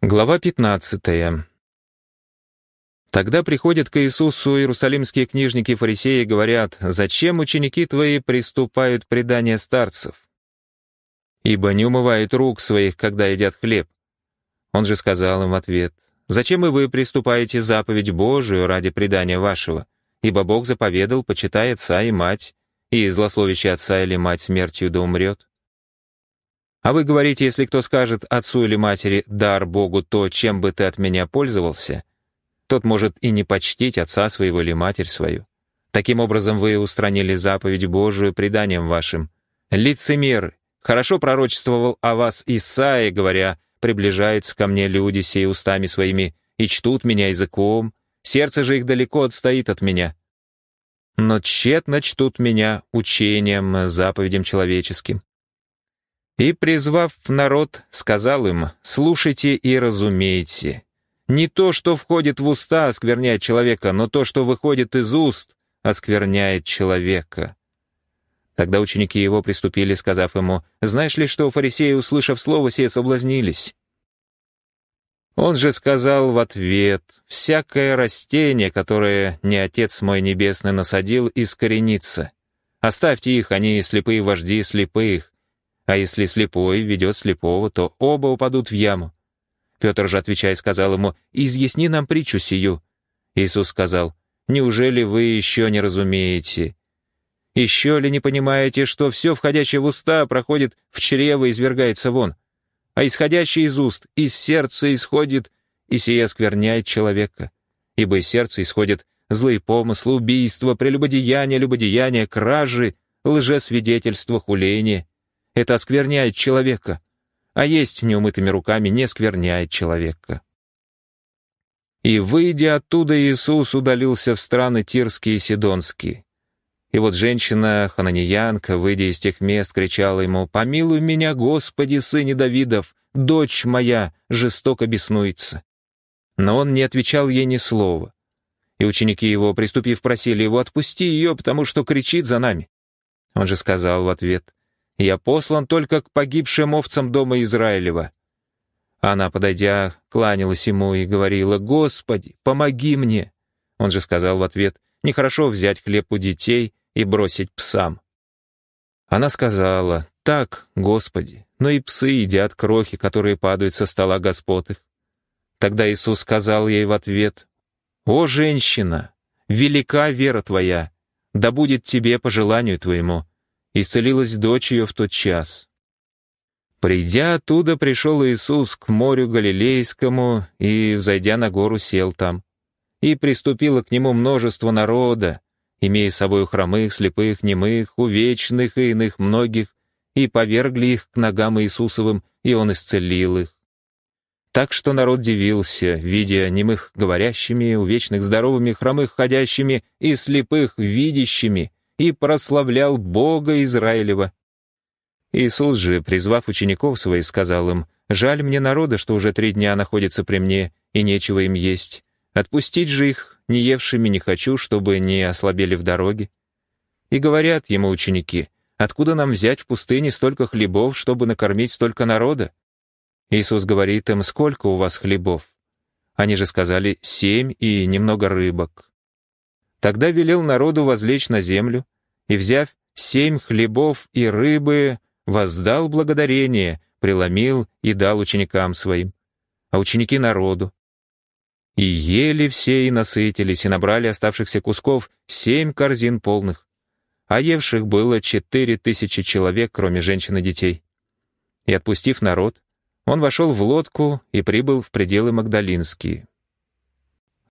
Глава 15. Тогда приходят к Иисусу иерусалимские книжники и фарисеи и говорят, «Зачем ученики твои приступают к преданию старцев? Ибо не умывают рук своих, когда едят хлеб». Он же сказал им в ответ, «Зачем и вы приступаете заповедь Божию ради предания вашего? Ибо Бог заповедал, почитай отца и мать, и злословящий отца или мать смертью да умрет. А вы говорите, если кто скажет отцу или матери «дар Богу то, чем бы ты от меня пользовался», тот может и не почтить отца своего или матерь свою. Таким образом вы устранили заповедь Божию преданием вашим. Лицемер хорошо пророчествовал о вас Исаия, говоря, «Приближаются ко мне люди сей устами своими и чтут меня языком, сердце же их далеко отстоит от меня. Но тщетно чтут меня учением, заповедям человеческим. И, призвав народ, сказал им, «Слушайте и разумейте. Не то, что входит в уста, оскверняет человека, но то, что выходит из уст, оскверняет человека». Тогда ученики его приступили, сказав ему, «Знаешь ли, что фарисеи, услышав слово сие, соблазнились?» Он же сказал в ответ, «Всякое растение, которое не Отец мой Небесный насадил, искоренится. Оставьте их, они слепые вожди слепых, а если слепой ведет слепого, то оба упадут в яму. Петр же, отвечая, сказал ему, «Изъясни нам притчу сию». Иисус сказал, «Неужели вы еще не разумеете? Еще ли не понимаете, что все входящее в уста проходит в чрево и извергается вон? А исходящее из уст, из сердца исходит, и сие оскверняет человека. Ибо из сердца исходят злые помыслы, убийства, прелюбодеяния, любодеяния, кражи, лжесвидетельства, хуления, это оскверняет человека, а есть неумытыми руками не скверняет человека. И, выйдя оттуда, Иисус удалился в страны Тирские и Сидонские. И вот женщина, хананиянка, выйдя из тех мест, кричала ему, «Помилуй меня, Господи, сыне Давидов, дочь моя жестоко беснуется». Но он не отвечал ей ни слова. И ученики его, приступив, просили его, «Отпусти ее, потому что кричит за нами». Он же сказал в ответ, я послан только к погибшим овцам дома Израилева». Она, подойдя, кланялась ему и говорила, «Господи, помоги мне!» Он же сказал в ответ, «Нехорошо взять хлеб у детей и бросить псам». Она сказала, «Так, Господи, но и псы едят крохи, которые падают со стола господ их». Тогда Иисус сказал ей в ответ, «О, женщина, велика вера твоя, да будет тебе по желанию твоему» исцелилась дочь ее в тот час. Придя оттуда, пришел Иисус к морю Галилейскому и, взойдя на гору, сел там. И приступило к нему множество народа, имея с собой хромых, слепых, немых, увечных и иных многих, и повергли их к ногам Иисусовым, и он исцелил их. Так что народ дивился, видя немых говорящими, увечных здоровыми, хромых ходящими и слепых видящими, и прославлял Бога Израилева. Иисус же, призвав учеников своих, сказал им, «Жаль мне народа, что уже три дня находится при мне, и нечего им есть. Отпустить же их, не евшими не хочу, чтобы не ослабели в дороге». И говорят ему ученики, «Откуда нам взять в пустыне столько хлебов, чтобы накормить столько народа?» Иисус говорит им, «Сколько у вас хлебов?» Они же сказали, «Семь и немного рыбок». Тогда велел народу возлечь на землю, и, взяв семь хлебов и рыбы, воздал благодарение, преломил и дал ученикам своим, а ученики народу. И ели все и насытились, и набрали оставшихся кусков семь корзин полных, а евших было четыре тысячи человек, кроме женщин и детей. И отпустив народ, он вошел в лодку и прибыл в пределы Магдалинские.